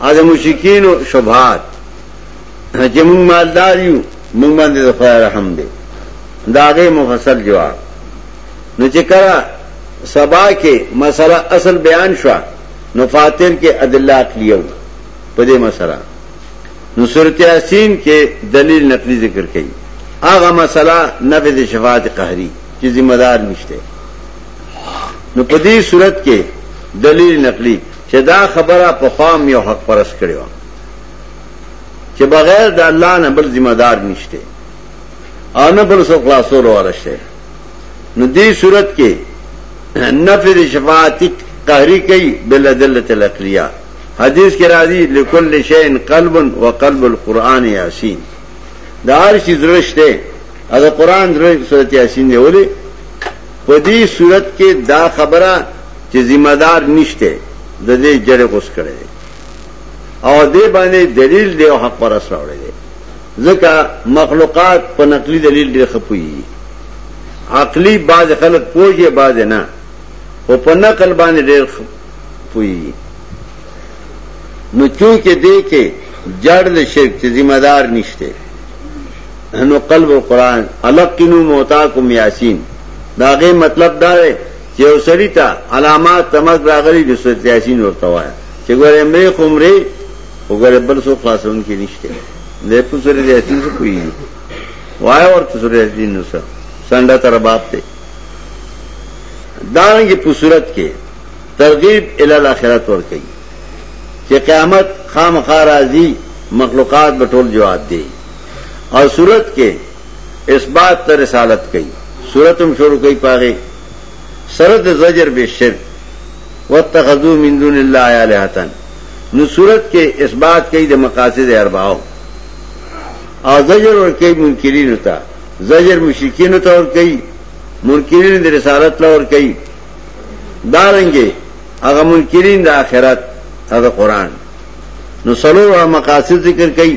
ا د مشکینو شبهات چې موږ مالدار یو موږ باندې د خدای رحم دی داغه مفصل جواب نو چې کړه سبا کې مسله اصل بیان شو نو فاتر کې ادله عقلیو په دې مسله نو سورۃ یاسین کې دلیل نقلی ذکر کړي هغه مسله نفذ شفاعت قهری چې ذمہ دار نشته نو په دې صورت کې دلیل نقلی چې دا خبره په خوام یو حق پرس کړی و چې بغیر د الله نه بل ذمہ دار نشته او نه بل څوک لاسور ورشته نو دې صورت کې نفذ شفاعت قهری کوي بل دلت العقلیه حدیث کې راځي لكل شيء قلب وقلب القرآن یاسین دا هر شي درشته دا قرآن درشته سورته یاسین دی ولې په دې صورت کې دا خبره چی ذمه دار نشته ددی جړی غوڅ کړی دی او دی باندی دلیل دی او حق پرست راوړی دی ځکه مخلوقات په نقلی دلیل ډیر خپوی عقلی بعض خلق پوجی بعض نه او په نقل باندې ډیر خپوی نو چونکه دی کې جړ د شرک چې ذمہ دار نشته نو قلب القرآن القنو موتاکم یاسین داغه مطلب دا دی چې یو سړي ته علامات تمک راغلي د سورت یاسین ورته وایه چې ګوره مرې خو مرې خو ګوره بل څوک خلاصون کې نشته دی په سورت یاسین څه پوهېږي وایه ورته سورت یاسین نو څه سنډه ته رباب دی دارنګې په صورت کې ترغیب الی الاخرت ورکوي چې قیامت خامخا راځي مخلوقات به ټول جواب دی او صورت کې اثبات د رسالت کوي سورت هم شروع کوي پاغه سره د زجر به شرک واتخذو من دون الله الهتن نو صورت کې اثبات کوي د مقاصد اربعو او زجر ور کوي منکرین ته زجر مشرکین ته ور کوي منکرین د رسالت لور کوي دارنګي هغه منکرین د آخرت هغه قران نو سلور مقاصد ذکر کوي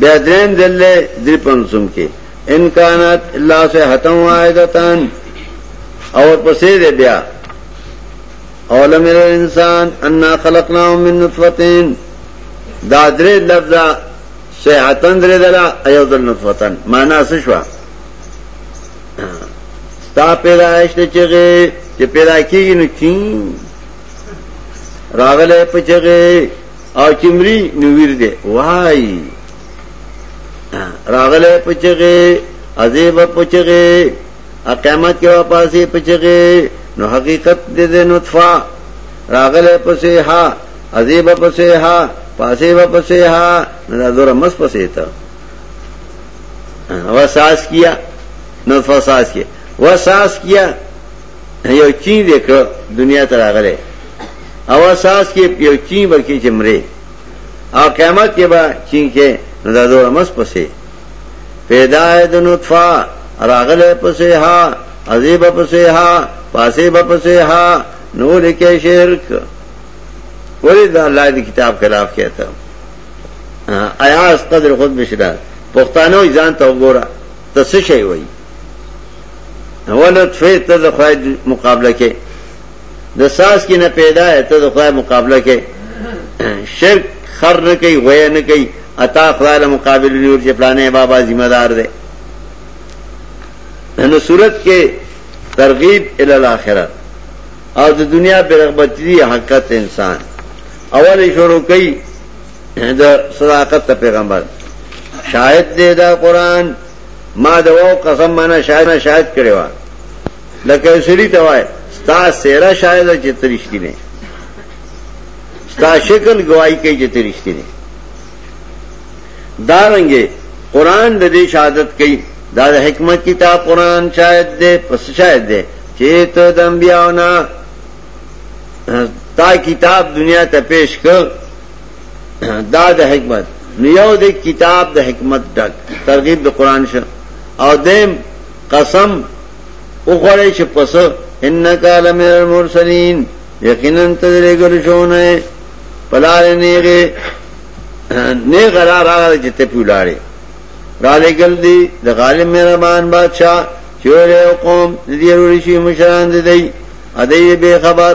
بیا درین دل لے دری پنسم کے انکانت اللہ سے حتم واحدتان اور پسے دے بیا اولم الانسان انا خلقناه من نطفتین دا درې لفظ صحتن درې دلا ایو دل نطفتن معنا څه شو ستا پیدائش ته چغه چې پیدا کیږي نو چی راغله په چغه او چې مري نو ویر دی وای راغله پچغه عذاب پچغه قیامت کې واپسې پچغه نو حقیقت دې د نطفه راغله پسې ها عذاب پسې ها پاسې و پسې ها نه دور مس پسې ته وساس کیا نطفه ساس کیا وساس کیا یو چین دې کړ دنیا ته راغلی او ساس کې یو چین بلکې چې مرې او قیامت کې به چین کې نو دا دوه مس پسې پیدا د نطفه راغله پسې ها عذاب پسې ها پاسې به پسې ها نو لیکه شرک ولې دا الله دې کتاب خلاف کېته آیا اس قدر خود بشدار پښتانه ځان ته وګوره ته څه شي وایي اولت فیر ته د خدای مقابله کې د ساس کې نه پیدا ته د خدای مقابله کې شرک خر نه کوي غوې نه کوي اتا خدای له مقابل نیور چې پلانې بابا ذمہ دار دی نو صورت کې ترغیب ال الاخره او د دنیا په رغبت دی حقیقت انسان اول شروع کوي د صداقت پیغمبر شاهد دی دا قران ما د واو قسم معنا شاید نه شاید کړي وا لکه سړی ته وای ستا سیرا شاید چې ترشتي نه ستا شکل گواہی کوي چې ترشتي نه دارنګه قران د دې شهادت کوي دا د حکمت کتاب قران شاید دې پس شاید دې چې ته د انبیاونه تا کتاب دنیا ته پیش کړ دا د حکمت نیو د کتاب د حکمت ډک ترغیب د قران شه او دیم قسم او غړې چې پس انک لمن المرسلین یقینا ته لګل شونه پلار نیغه نه غرار راغله چې ته پیولاړې را لګل دی د غالب مهربان بادشاہ چې له قوم دې ورشي مشران دې دی ادې به خبر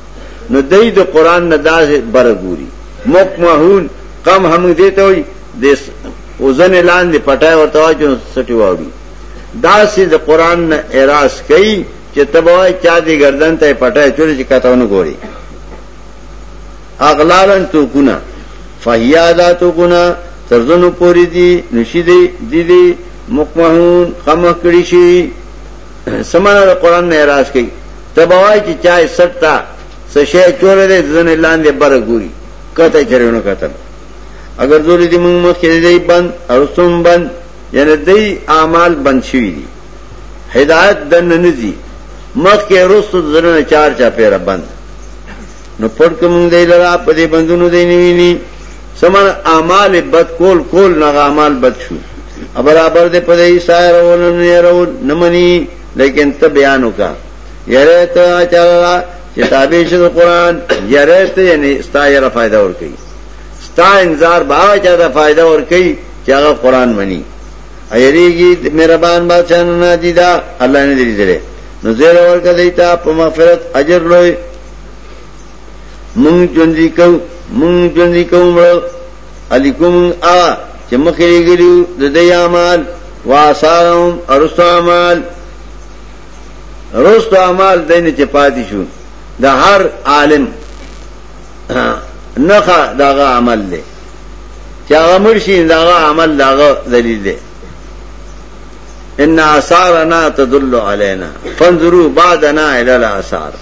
نو دای د قران نه داز برګوري مکمهون کم هم دې ته وي د وزن لاندې پټای ورته واچو سټي واوري دا سي د قران نه اراس کوي چې تبوای چا دې گردن ته پټای چوري چې کاتهونه ګوري اغلالن تو ګنا فهیادا تو ګنا ترزنو پوری دي نشي دي دي دي مکمهون خمه کړی شي سمانه د قران نه اعتراض کوي تبوای چې چای سټا سشه چور دې ځنه لاندې بر ګوري کته چرونو کتل اگر دوی دې موږ مخ کې دې بند ارسوم بند یعنی دې اعمال بند شوی دي هدایت دنه نه دي مخ کې رسو ځنه چار چا پیره بند نو پټ کوم دی لرا په دې بندونو دی نیویني سمن اعمال بد کول کول نه اعمال بد شو برابر دې په دې سایر ول نه يرو نمني لیکن ته بیان وکا یره ته چلالا چې تابع شې قرآن یره ته یعنی ستا یره فائدہ ور کوي ستا انتظار با چا دا فائدہ ور کوي چې هغه قرآن مني ایریږي مهربان بادشاہ نه دیدا الله نه دی درې نو زیر ورکه دیتا په مغفرت اجر لوی مونږ ژوندۍ کو مونږ ژوندۍ کو مړ الیکم ا چې مخې ګلیو د دې اعمال واسارم ارستو اعمال رستو اعمال دینه چې پاتې شو د هر عالم نخا داغه عمل دی چې هغه مرشي داغه عمل داغه دلیل دی ان آثارنا تدل علينا فانظروا بعدنا الى الاثار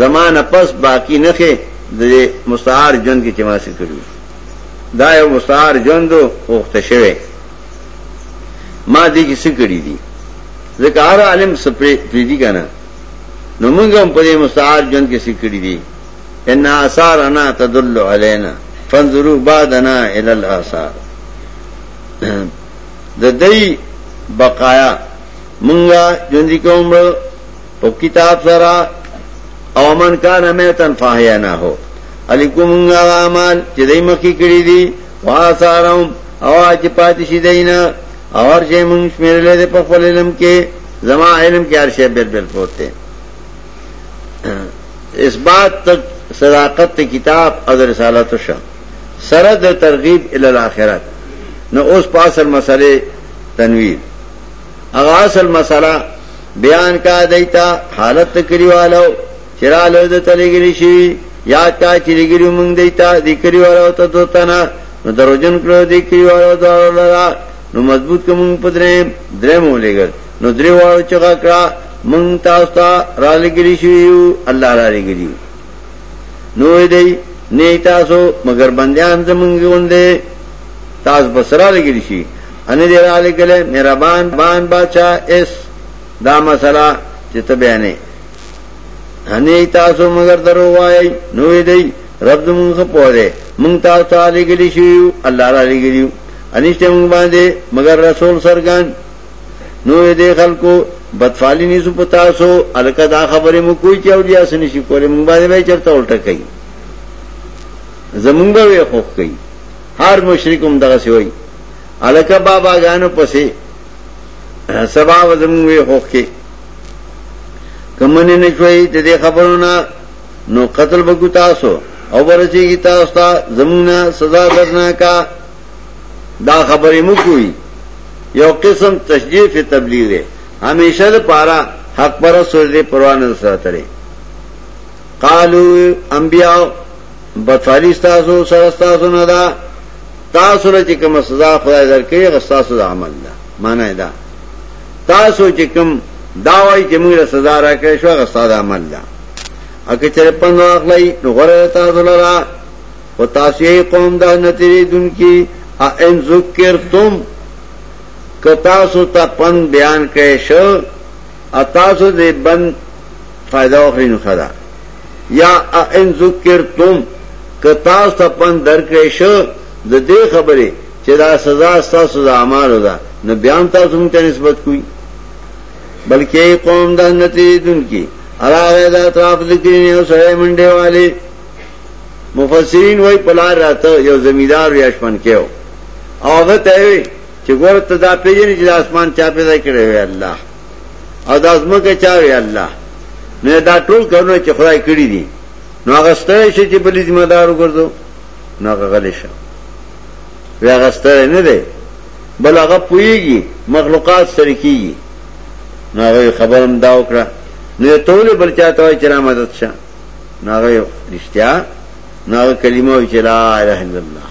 زما نه پس باقی نخې د مستعار ژوند کې چې ما څه کړو دا یو مستعار ژوند وخت شوه ما دې کې څه کړی دي ځکه هر عالم سپری پریدي کنه نو موږ هم په دې مستعار ژوند کې څه کړی دي ان آثارنا تدل علينا فانظروا بعدنا الى الاثار د دې بقایا مونږه ژوند کوم په کتاب سره او من کان میتن فاحینا هو علیکم غامل چې دای مخکې کړی دي واسارم او چې پاتې شي دینه او هر شی موږ شمیرلې ده په خپل علم کې زما علم کې هر شی بیر بیر پروت دی اس بات تک صداقت کتاب او رسالت شو سره د ترغیب ال الاخرت نو اوس پاسر مسئله تنویر هغه اصل مسله بیان کا دیتا حالت کلیوالو چرالو د تلګری شي یاد کا چې لګری مونږ دیتا د کلیوالو ته دوتنه نو دروجن کړو د کلیوالو دارو لرا نو مضبوط کوم پدرې درې مو لګل نو درې وارو چغا کړه مونږ تاسو ته را لګری شي الله را لګری نو دې نه تاسو مگر بندیان زمونږ غوندې تاسو بسرا لګری شي انه دې را لګلې مهربان بان بچا اس دا مسله چې ته بیانې انه تاسو مگر درو وای نو دې رب دې مونږ په دې مونږ تاسو ته لګلې شو الله را لګلې انشته مونږ باندې مگر رسول سرګان نو دې خلکو بدفالی نیسو پتا سو الکه دا خبره مو کوئی چې اولیاء سن شي کولې مونږ باندې به چرته الټه کوي زمونږ به خوف کوي هر مشرکم دغه سی وایي الکه بابا غانو پسې سبا وزمون وی خوخ کې کمنه نشوي د دې خبرونه نو قتل بګو تاسو او ورچی کی تاسو ته زمونه سزا درناکا دا خبرې مو کوي یو قسم تشجیع فی تبلیغ دی همیشه د پارا حق پر سوزې پروا نه ساتره قالو انبیاء بطالیس تاسو سرستاسو نه دا تاسو له چې کوم سزا خدای درکړي غستاسو د عمل ده معنی دا تاسو چې کوم دا وای چې موږ له سزا راکړې شو غستاسو د عمل ده اګه چې پند واخلای نو غره تاسو لرا او تاسو یې قوم د نتیری دن کی ان ذکر تم کتا سو تا پن بیان کړې شو اتاسو دې بند فائدہ اخري نو خدا یا ان ذکر تم کتاس ته پند درکړې شو د دې خبرې چې دا سزا تاسو د اعمالو ده نو بیا تاسو موږ ته نسبت کوئ بلکې قوم د نتیجې دن کی اراغه د اطراف ذکرین او سره منډه والے مفسرین وای پلار راته یو زمیدار ریاشمن کېو او هغه ته چې ګور ته دا پیژنې چې اسمان چا پیدا کړی وی الله او دا زمکه چاوي الله نه دا ټول کارونه چې خدای کړی دي نو هغه ستړی شي چې بلې ذمہ دار وګرځو نو هغه غلی شه وی هغه ستړی نه دی بل هغه پوهیږي مخلوقات سره کیږي نو هغه خبرم دا وکړه نو ټول بل چاته وای چې را مدد شه نو هغه رښتیا نو هغه کلمه وی چې لا اله الا الله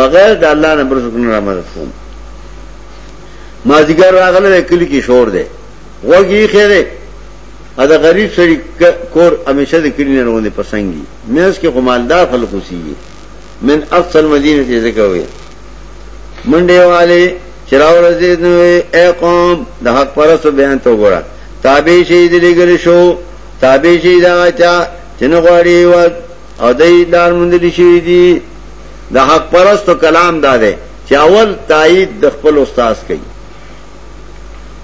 بغیر د الله نه بل څه نه را مدد کوم مازیګر راغله ده کلی کې شور ده وګي خیره ا د غریب سړي کور همیشه د کلی نه روانه پسنګي مېز کې قمالدار خلک وسیږي من افضل مدینه دې ځکه وي منډه والے چراو رزي نو اي قوم د حق پرسو بیان ته وګوره تابع شي دې لګل شو تابع شي دا چا چنه غواړي و او دې دار مندل شي دي د حق پرستو کلام دا ده چې اول تایید د خپل استاد کوي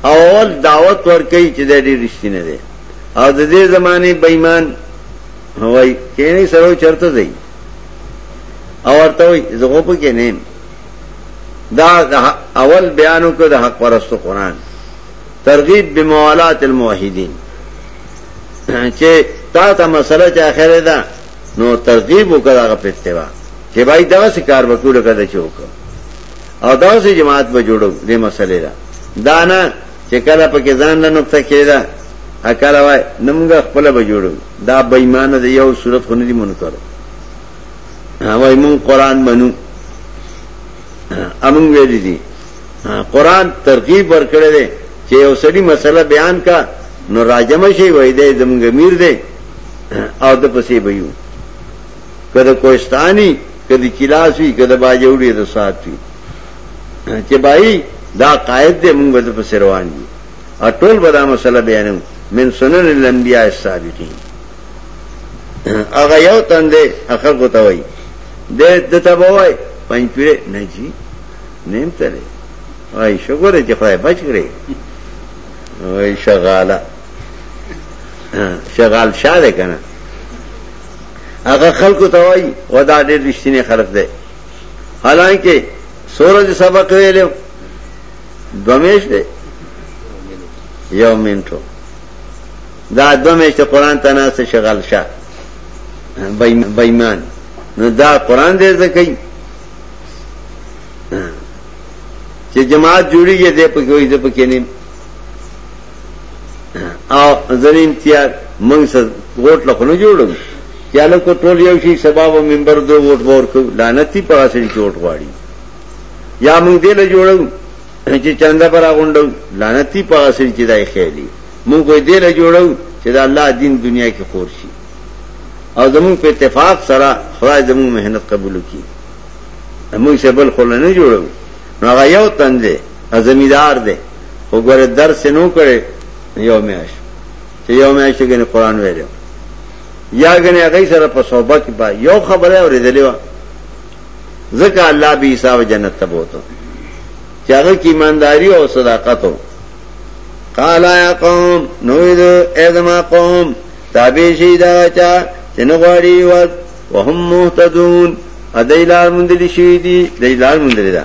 او اول دعوت ور کوي چې د دې رښتینه دی او د دې زمانه بېمان هوای کینه سره چرته دی او ورته وي زغه په کې نه دا اول بیانو کو د حق پرستو قران ترغیب بموالات الموحدین چې تا ته مسله چې اخره ده نو تصدیب وکړ هغه په اتباع چې بای دغه سکار وکړو لکه د چوک او دغه سي جماعت به جوړو دې مسلې دا دانا چې کله پکې ځان له نقطه کېده اکل وای نمګه خپل به جوړو دا بېمانه دی یو صورت خو نه دی مونږ کړو وای مونږ قران منو امون ویل دي قران ترغیب ورکړي دي چې یو سړي مسله بیان کا نو راجم شي وای دې زمګمیر دې او د پسې به یو کله کوهستاني کله چلاس وي کله باجوړي د سات وي چې بای دا قائد دې موږ د پسې روان دي اټول به دا مسله بیانو من سنن الانبیاء السابقین هغه یو تندې اخر کو توي د دته بوای پنځپیره نه جی نیم تلې وای شکر چې خدای بچ کړې وای شغاله شغال شاه ده کنه هغه خلکو ته وای ودا ډېر رښتینی خلک دی حالانکه سورج سبق ویلو دومیش دی یو منټو دا دومیش ته قران ته نه څه شغال شاه بېمان نو دا قران دې څه کوي چې جماعت جوړیږي دې په کوي دې په کې نه او ځنې امتیاز موږ سره ووټ له خونه جوړو یا له کو ټول یو شي سبب او منبر دو ووټ ور کو لعنتی په اسې جوړ غواړي یا موږ دې له جوړو چې چاندا پر غونډو لعنتی په اسې چې دای خېلي موږ دې له جوړو چې د الله دین دنیا کې خور شي او زمون په اتفاق سره خدای زمون مهنت قبول کړي موږ څه بل خلنه جوړو نو هغه یو تندې زمیدار دی خو ګوره درس یې نو کړی یو میاشت چې یو میاشت یې ګنې قرآن ویلی و یا ګنې هغوی سره په صحبه کې به یو خبره یې اورېدلې وه ځکه الله به عیسی به جنت ته بوته چې هغه کې ایمانداري او صداقت و قال یا قوم نوید ادما قوم تابع شي دا چا چې نه غواړي وهم مهتدون ادیلار مندلی شوی دی دیلار مندلی ده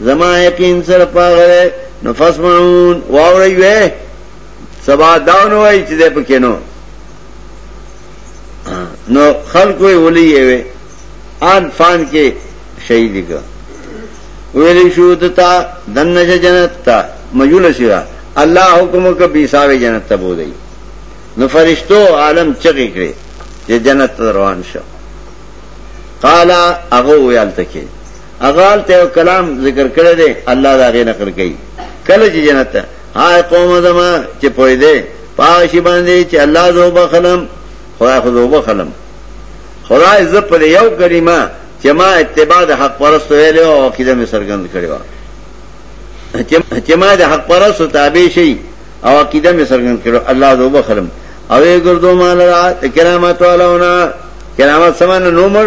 زما یقین سره پاغره نو فسمعون واوري وې سبا داون وای چې دې پکې نو نو خلق وی ولي وې آن فان کې شهید کړ ویلی شو دتا دنش جنت تا مجول شرا الله حکم کو بیساوی جنت ته بودی نو فرشتو عالم چغی کړي چې جنت روان شو قالا هغه ویل تکي اغال ته کلام ذکر کړی دی الله دا غي نقل کوي کله چې جنت هاي قوم زما چې پوي دي پاشي باندې چې الله زو بخلم خدا خو زو بخلم خدای ز پر یو کلمه چې ما اتباع د حق پرست ویلو او عقیده می سرګند کړی و چې ما د حق پرست تابع شي او عقیده می سرګند کړو الله زو بخلم او یې ګردو مال را کرامت والاونه کرامت سمانه نومړ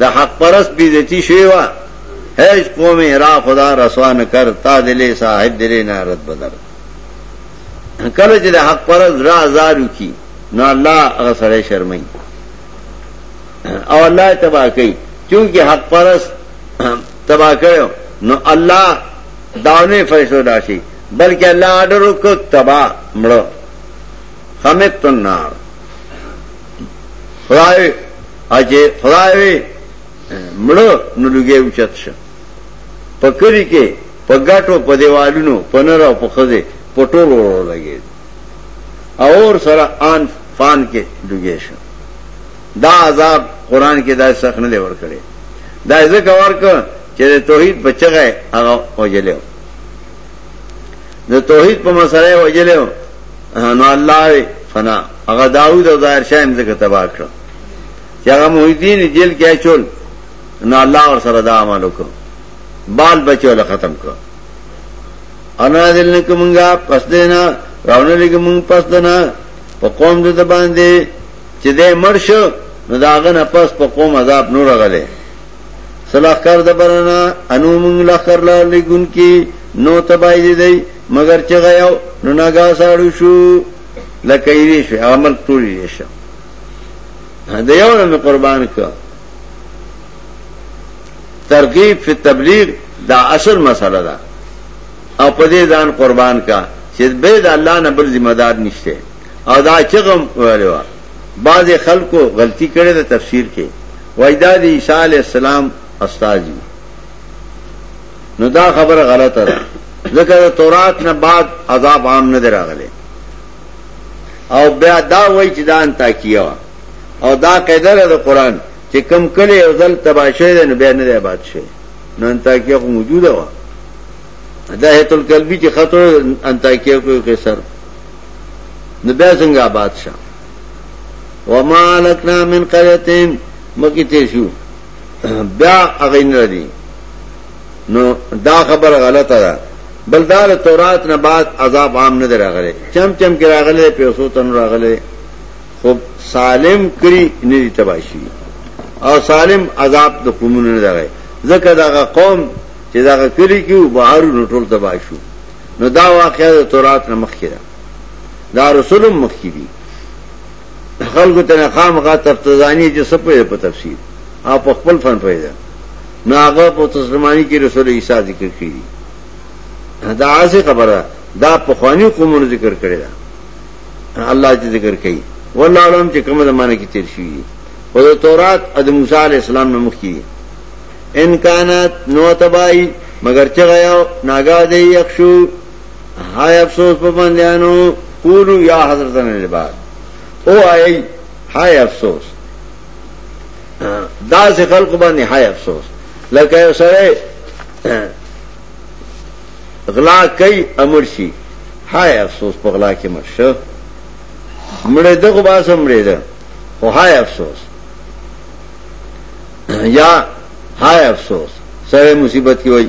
د حق پرست بیزتی شوی وا هیڅ قوم را خدا رسوا نه کر تا دلې صاحب دلې نه رد بدر کله چې د حق پرست را زارو کی نو الله هغه سره شرمای او الله تبا کوي چونکی حق پرست تبا کړو نو الله داونه فیصله داشي بلکې الله آرډر وکړ تبا مړو خمت النار خدای اجه خدای وی مړو نو لګي اوچت شه پکری کې په ګټو په دیوالونو په نر او په خزه په ټول ورو لګي اور سره ان فان کې لګي شه دا عذاب قران کې دا سخت نه ور کړی دا ځکه ورک چې توحید بچغه هغه وجلو د توحید په مسله وجلو نو الله فنا هغه داوود او ظاهر شاه هم څنګه تباہ کړ چې هغه موحدین جیل کې چول نو الله ور سره دا عمل وکړ بال بچو له ختم کړ انا دل نه کومګه پس دینا راونه لګم پس دینا په قوم د باندې چې دې مرشو نو داغه نه پس په قوم عذاب نور غلې سلاخکار دبرنا انو مونږ لخر لا لګون کی نو تبای دی دی مگر چې غیاو نو ناګا ساړو شو لکه یې شو عمل ټولی یې شو د یو نه قربان ک ترغیب فی تبلیغ دا اصل مسله ده او په دې ځان قربان کا چې به د الله نه بل ذمہ دار نشته او دا چغم ویلو بعض خلکو غلطی کړې ده تفسیر کې وای دا د عیسی علی السلام استاذی نو دا خبره غلطه ده ذکر تورات نه بعد عذاب عام نه دراغله او بیا دا وای چې دا انتا کیو او دا قاعده ده قران چې کم کله او ځل تباشه ده نو بیا نه ده بادشه نو انتا کیو موجوده و دا هیت القلبی چې خطر انتا کیو کوي قیصر نو بیا څنګه بادشاہ وما لکنا من قريتين مکی تیر شو بیا اغین ردی نو دا خبر غلطه ده بل دا تورات نه بعد عذاب عام نه راغلی چم چم کې راغلی پیسو تن راغلی خو سالم کری نه دي تباشي او سالم عذاب د قومونو نه راغی ځکه دا قوم چې دا کلی کیو بهر نو ټول تباشو نو دا واقعا د تورات نه مخکې دا رسول هم مخکې دي خلکو ته خامخا تفتزانی چې سپوی په تفسیر او په خپل فن پیدا نو هغه په تسلمانی کې رسول عیسی ذکر کړی دا عاصی خبره دا په خوانی قومونو ذکر کړی دا الله چې ذکر کړي والله علم چې کومه زمانه کې تیر شي او د تورات او د موسی علی السلام نه مخ کی ان کانت نو تبای مگر چې غیا ناګا دی یخشو هاي افسوس په بندیانو قولو یا حضرت العباد او آئی هاي افسوس دا سے خلق باندې هاي افسوس لکه یو سره غلا کوي امر شي هاي افسوس په غلا کې مرشه مړې دغه باسم مړې ده خو هاي افسوس یا هاي افسوس سره مصیبت کې وای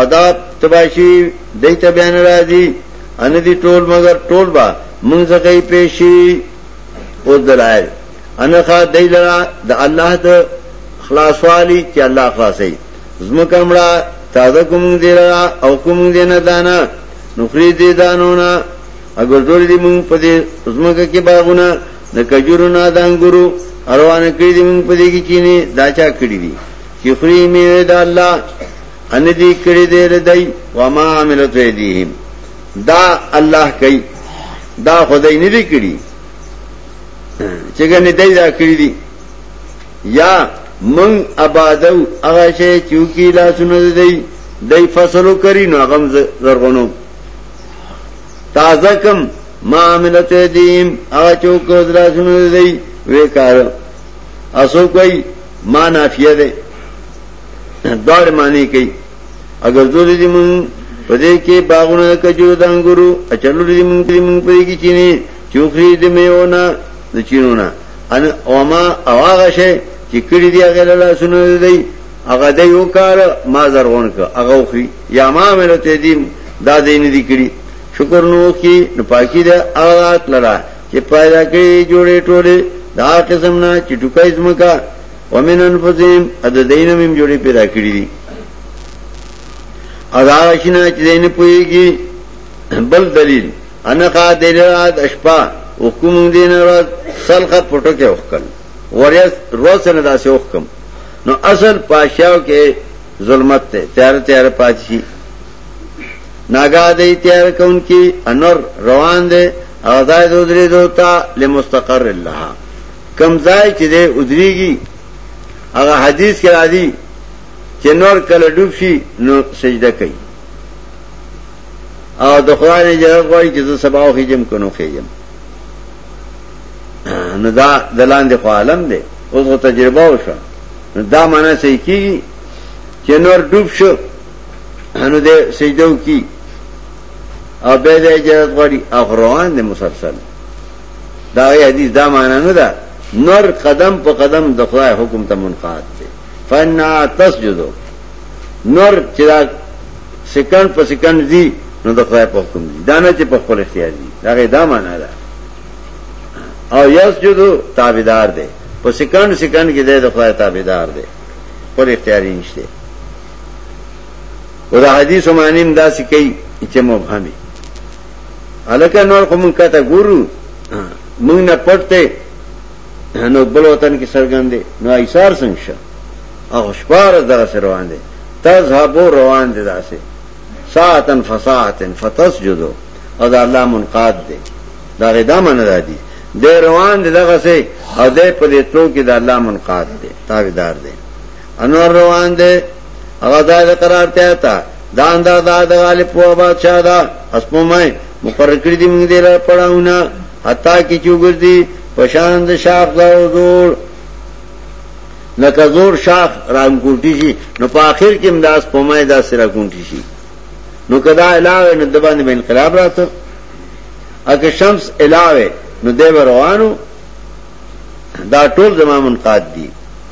عذاب تباشی دی ته بیان راځي ان دي ټول مگر ټول با مونږ څخه پیشي او دلایل انخا دی لرا د الله د خلاصوالي چې الله خلاصي زمکه مړه تازه کوم دی لرا او کوم دی نه دانا نخری دی دانونا اگر جوړ دي مونږ په دې زمکه کې باغونه د کجورو نه د انګورو اروانه کړی دي مونږ په دې کې چینه داچا کړی دي چې خوري میوه د الله ان دی کړی دی ردی وما عملت ایدیهم دا الله کوي دا خدای نه دی کړی چې ګنې دای دا کړی دی یا من آبادو هغه شی چې کی لا سن دی دای فصلو کری نو غم زرغونو تازه کم ما عملت ایدیهم هغه چوک لا سن دی وې کار اسو کوي ما نافیه ده دار معنی کوي اگر زور دې مونږ په دې کې باغونه د کجورو د انګورو اچلو دې مونږ دې مونږ په دې کې چینه چوخري دې میونه د چینونه ان اوما اواغه شي چې کړي دې هغه له لاسونو دې هغه دې یو کار ما زرغون ک هغه خو یا ما مله ته دې دا دې نه دې کړی شکر نو کی نو پاکی دې اغات لرا چې پیدا کړی جوړې ټوله دا قسم نه چې ټکای زمکا ومن انفسهم اد دینم هم جوړی پیدا کړی دي ادا شنه چې دین پويږي بل دلیل انا کا دین رات اشپا حکم دین رات سلخه پټو کې وکړ وریس روسنه داسې وکم نو اصل پاشاو کې ظلمت ته تیار تیار پاتشي ناګا دې تیار کون کې انور روان دي اغزای دودری دوتا لمستقر الله کم ځای چې دی ودریږي هغه حدیث کې راځي چې نور کله ډوب شي نو سجده کوي او د خدای نه جهاد غواړي چې زه سبا او خېجم کنو خېجم نو دا دلان دی خو عالم دی اوس غو تجربه وشو نو دا معنی صحیح کیږي چې نور ډوب شو نو دې سجده وکي او به دې جهاد غواړي او روان دي مسلسل دا وی حدیث دا معنا نه ده نور قدم په قدم د خدای حکم ته منقاد دی فنا تسجدو نور چې دا سکند په سکند دی نو د خدای په حکم دی دا نه چې په خپل اختیار دی دا دا معنا ده او یسجدو تابعدار دی په سکند سکند کې دی د خدای تابعدار دی پر اختیار نشته او دا حدیث معنی دا سکی چې مبهمه الکه نور خو مونږ کته ګورو مونږ نه پټته نو بل وطن کې سرګند دي نو ایثار څنګه شه او شپار دغه سر روان دي تذهبو روان دي داسې ساعتن فساعتن فتسجدو او دا الله منقاد دي دا غدا من را دي د روان دي دغه سه او د په دې تو کې دا الله منقاد دي تابعدار دي انور روان دی هغه ځای د قرار ته تا دا اندر دا د غالب په بادشاہ دا اسمومای مقرر کړی دی موږ دې را پړاونه حتا کی چوغردي پشان د شاخ دا زور لکه زور شاخ رام کوټی شي نو په اخر کې امداس پمای دا سره کوټی شي نو کدا علاوه نه د باندې انقلاب راته اګه شمس علاوه نو دی روانو دا ټول زمامن قاد دي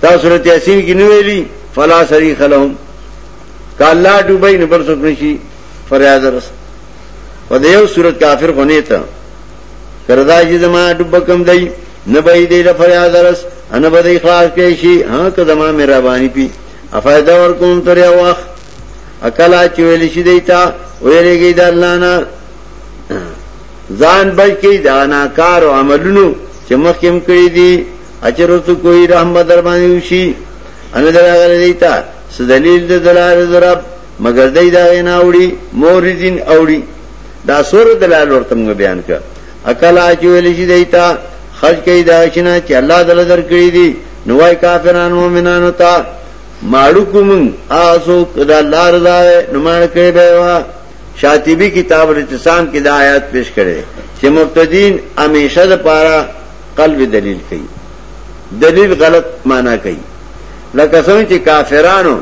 تا سورت یاسین کی نو ویلی فلا صریخ لهم که الله ډوبای نه بل څوک نشي فریاد رس په دې یو صورت کافر غنی ته کردا چې زما ډوب کم دی نه به دې له فریاد رس ان به دې خلاص کې شي ها که زما مهرباني پی افایده ور کوم تر یو وخت اکلا چې ویل شي دیتا ویلېږي د الله نه ځان بچ کی دا ناکار عملونو چې مخکې هم کړی دي اچرستو کوئی رحمت در باندې وشي ان دراغلی دیتا س دلیل د دلار درب مگر دای دا نه اوړي موردین اوړي دا سور دلال ورته موږ بیان کړ عقل اچول شي دیتا خرج کوي دا شنه چې الله دل در کړی دي نوای کافرانو مومنانو ته ماړو کوم آسو کدا لار دا نو مړ کړي به وا شاطبی کتاب الاتصام کې دا آیات پیش کړي چې مبتدین همیشه د پاره قلب دلیل کوي دلیل غلط معنا کوي لکه څنګه چې کافرانو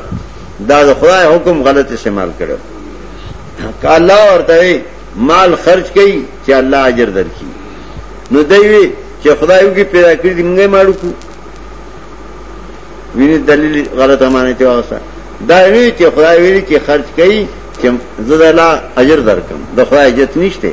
دا د خدای حکم غلط استعمال کړو الله ورته مال خرج کړي چې الله اجر درکړي نو دی وی چې خدای یو کې پیدا کړی دی موږ ماړو کو ویني دلیل غلطه معنی ته واسه دا وی چې خدای ویلي چې خرج کړي چې زړه لا اجر درکم د خدای اجر نشته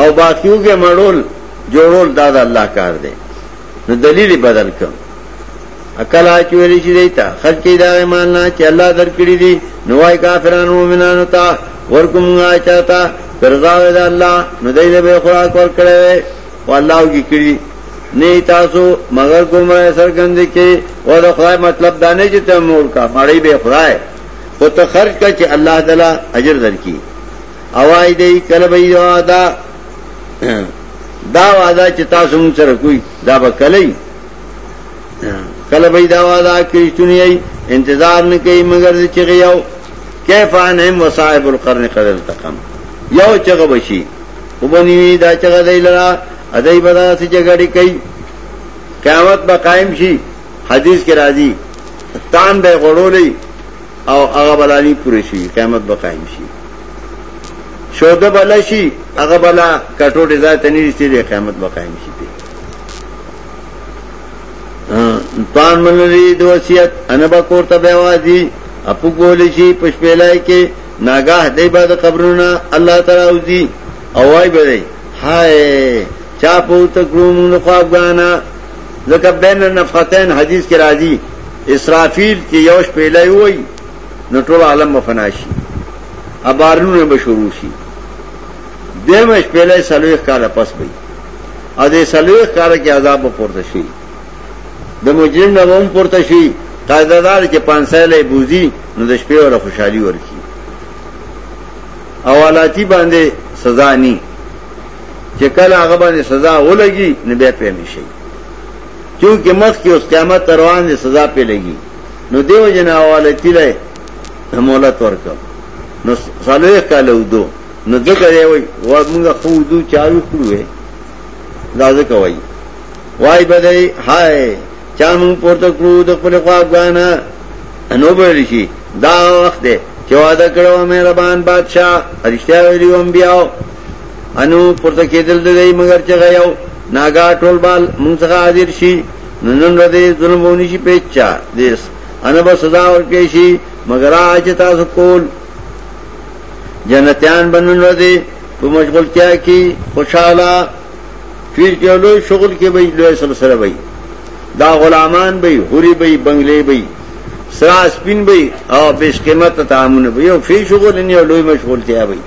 او باقیو کې مړول جوړول دا د الله کار دی نو دلیل بدل کړ عقل اچ ویلې چې دیتا خرج کې دا ایمان نه چې الله درکړي دي نو واي کافرانو مومنانو ته ورکوم نه چاته قرضا وې دا الله نو دای له به خوراک ور کړې او الله کی کړی نه تاسو مگر کوم سرګند کې او دا خدای مطلب دا نه چې ته مور کا مړی به خدای او ته خرج کا چې الله تعالی اجر درکړي اوای دی کله به یو دا دا وعده چې تاسو موږ سره کوی دا به کله کله به دا وعده کریشتونی ای انتظار نه کوي مگر چې یو کیف انهم وصائب القرن قد التقم یو چغه بشي وبنی دا چغه دی لرا ادای بدا سي جګړی کوي قیامت به قائم شي حدیث کې راځي تان به غړولې او هغه بلانی پوره شي قیامت به قائم شي شوده بل شي هغه بلا کټوټه ځای ته نه رسیدي قیامت به قائم شي پان منلی د وصیت انا با کور ته بیاوازی اپو ګولې شي پښپېلای کې ناګاه دی بعد قبرونه الله تعالی اوځي او وای به هاي چا پوت کړو موږ خوابګانا لکه بین النفختین حدیث کې راځي اسرافیل چې یو شپېلې وای نو ټول عالم مفناشي ابارونه به شروع شي دیمه شپېلې سلوخ کاله پس وي ا دې سلوخ کاله کې عذاب پورته شي د مجرم نه هم پورته شي قاعده دار چې پانسلې بوزي نو د شپې ولا خوشحالي ورکی اوالاتی باندې سزا نه چې کله هغه باندې سزا ولګي نه بیا پې نه شي چونکه مخ کې اوس قیامت روان دي سزا پې لګي نو دیو جنا والا تیلې مولت ورکړ نو صالح کاله ودو نو ذکر یې وای و موږ خو ودو چاوي کړو دا ذکر وای وای بدای هاي چا موږ پورته کړو د خپل خواب غانا نو بل شي دا وخت دی چې وعده کړو مهربان بادشاہ ارشتیا ویلو انبیاء انو پورته کېدل د دې مگر چې غيو ناګا ټول بال مونږ څخه حاضر شي نن ورځې ظلم ونی شي پېچا دیس ان به سزا ورکې شي مگر اچ تاسو کول جنتیان بنن ورځې په مشغولتیا کې خوشاله پیر کې له شغل کې به له سلسله وي دا غلامان به هوري به بنگلې به سرا سپین به او بیش قیمت تعامل به یو فی شغل نه لوی مشغولتیا به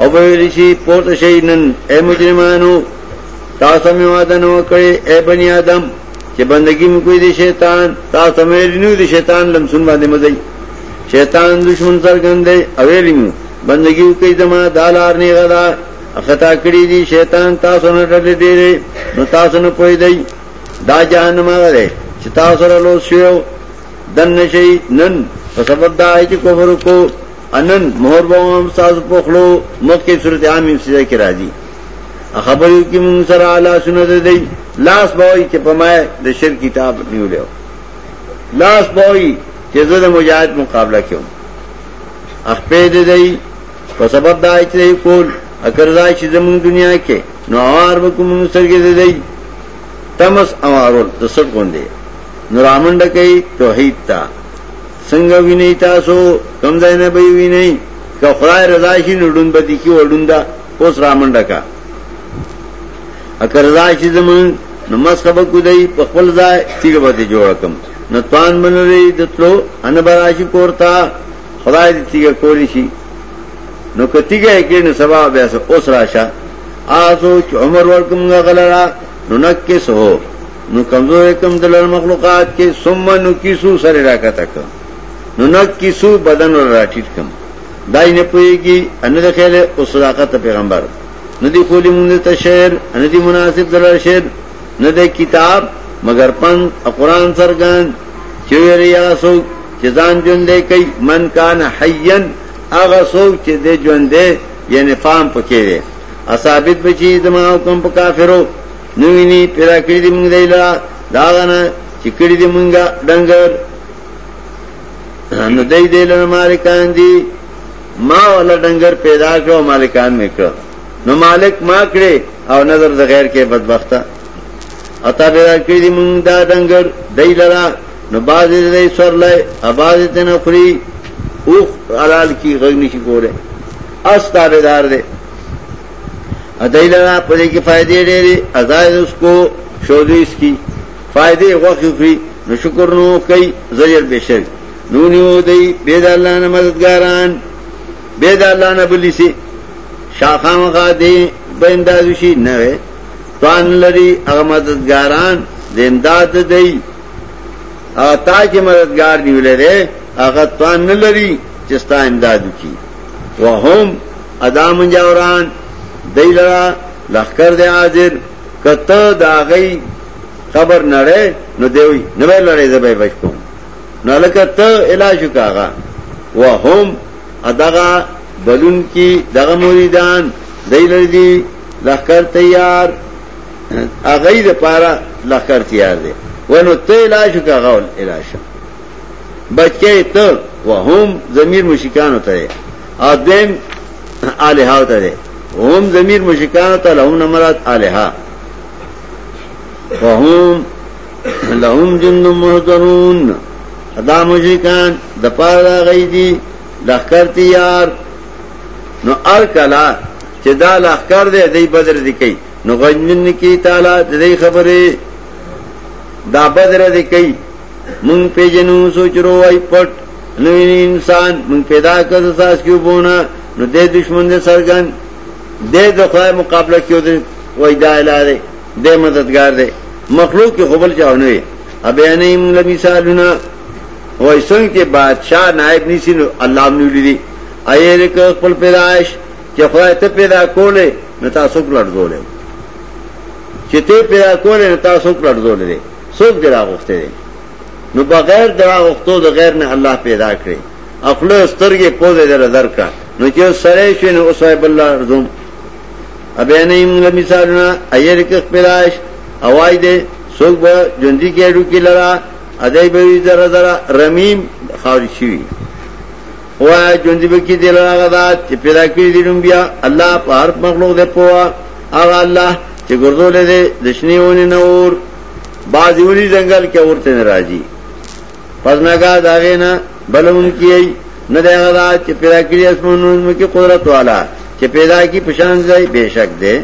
او به ویل شي پورته شئ نن اے مجرمانو تاسو مې وعده نه وکړې اے بنی آدم چې بندگی مو کوي د شیطان تاسو مې لینو د شیطان لمسون باندې مزي شیطان دشمن څرګند دی او لینو بندگی کوي زما دالار نه غدا خطا کړی دي شیطان تاسو نه ډلې ډېرې نو تاسو نه پوي دی دا جهنم هغه چې تاسو سره لوسیو دن نشي نن په سبب دا چې کفر کو انن مهر به هم تاسو په خلو مکه صورت عام انسیده کې راځي خبرو کې مون سره اعلی سنت دی لاس بوي چې په ما د شر کتاب نیولیو لاس بوي چې زه د مجاهد مقابله کوم اخپې دې دی په سبب دا چې کول اگر دا چې زمون دنیا کې نو اوار وکوم سرګې دې دی تمس اوارول د سر غوندې نورامنډ کوي توحید ته څنګه ویني تاسو کم ځای نه به ویني که خدای رضا شي نو ډون بدی کی وډوندا اوس را منډه کا اکر رضا شي زمون نو مس خبر کو دی په خپل ځای تیګ به جوړ کم نو توان منلې دتلو ان براشي کورتا خدای دې تیګ کولی شي نو کتیګه کې نو سبا بیا اوس راشه آسو چې عمر ورکمږه غلرا نو نکې سو نو کمزور کم دلر مخلوقات کې ثم نو کیسو سره راکته کړ نو نو کیسو بدن ور راټیټ کم دای نه پويږي ان د خیر او صداقت پیغمبر ندی خولی مونږ ته شعر ندی مناسب دلر شعر نه د کتاب مگر پن قرآن سرګان چې ریا سو چې ځان ژوندې کوي من کان حیان هغه څوک چې د ژوندې یعنی فام پکې دی اصابت بچی دماغ کم په کافرو نو ویني پیدا کړی دی موږ دی لرا داغنه چې کړی دی موږ ډنګر نو دی دی لرا مالکان دی ما ولا ډنګر پیدا کړو مالکان مې کړو نو مالک ما کړې او نظر د غیر کې بدبخته اتا پیدا کړی دی موږ دا ډنګر دی لرا نو باز دې سر لای اباز دې نه خوري او حلال کی غږ نشي کوله اس تابعدار دې ادای لرا پدې کې فائدې ډېرې ازای اوس کو شودې اس کی فائدې وخت خوري نو شکر نو کوي زجر بشر نو نیو دی بے د الله نه مددګاران بے د الله نه بلی سي شاخان غا دی بنداز شي نه وي توان لري هغه مددګاران د امداد دی او تا چې مددګار نیولې هغه توان نه لري چې ستا امداد وکړي وهم ادا منجاوران دی لرا لخکر دی حاضر کته دا غي خبر نړې نو دیوي نه به لړې زبې بچ کوم نو لکه ته علاج کاغه وهم ادغه بلون کی دغه مریدان دی لري دی لخر تیار اغه د پاره لخر تیار دی ونو ته علاج کاغه علاج بچی ته وهم ضمیر مشکان ته او دیم الہ او ته هم ضمیر مشکان ته لهم نمرات الہ وهم لهم جند محضرون ادا مشکان د پاره غي دي لخر تیار نو ار کلا چې دا لخر دې دی بدر دي کوي نو غنن کی تعالی دې خبره دا بدر دې کوي مونږ پیجنو سوچ روای پټ نو انسان مونږ پیدا کړ ساس کیو بونه نو د دشمن د سرګن د د خدای مقابله کیو د وای دا الاله د مددگار دی مخلوق کې خپل چاونه وي ابه نه ایم لمی سالونه وای څنګه چې بادشاہ نائب نسی نو الله نو لري ایر ک خپل پیدائش چې خدای ته پیدا کوله نو تاسو کلړ زولې چې ته پیدا کوله نو تاسو کلړ زولې څوک دی راغوښته دی نو بغیر د راغوښتو د غیر نه الله پیدا کړي خپل سترګې پوزې در درکړه نو چې سره شي نو اوسای بل رزم ابه نه موږ مثالونه ایر کې خپلاش اوای دې څوک به ژوندۍ کېړو کې لرا ادای به زره زره رمیم خارج شي وایا جوندی بکی دل هغه ذات چې پیدا کړی دی لومبیا الله په هر مخلوق دی پوا هغه الله چې ګرځول دی د شنیونی نور بعضی ولی جنگل کې اورته ناراضي پزناګه داغه نه بلون کیي نه دی هغه ذات چې پیدا کړی اسمانونو کې قدرت والا چې پیدا کی پشان ځای بهشک دی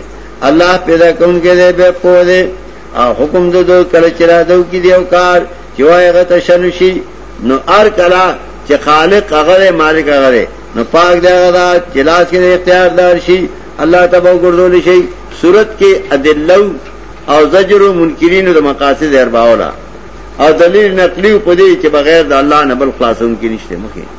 الله پیدا کون کې دی به پوه دی او حکم دو دو کله چرا دو کی دیو کار چې وایغه تشنشي نو ار کلا چې خالق هغه دی مالک هغه دی نو پاک دی هغه دا چې لاس کې اختیار دار شي الله تبا ګرځول شي صورت کې ادلو او زجر منکرین د مقاصد ارباولا او دلیل نقلی په دې چې بغیر د الله نه بل خلاصون کې نشته مخه